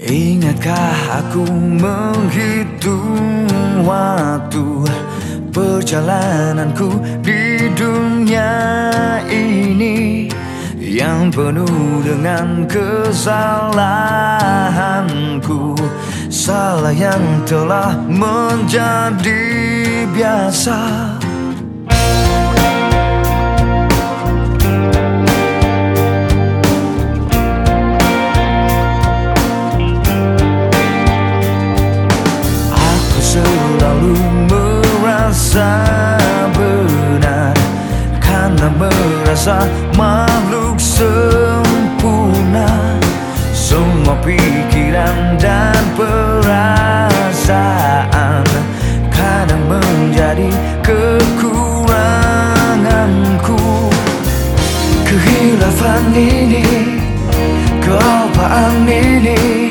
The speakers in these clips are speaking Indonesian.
Ingatkah aku menghitung waktu Perjalananku di dunia ini Yang penuh dengan kesalahanku? Salah yang telah menjadi biasa selalu merasa benar Karena merasa makhluk sempurna. Semua pikiran dan perasaan Kadang menjadi kekuranganku. Kehilafan ini Kealpaan ini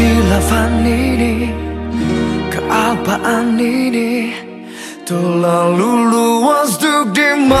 Kehilafan ini keapaan ini? Terlalu luas untuk dimaafkan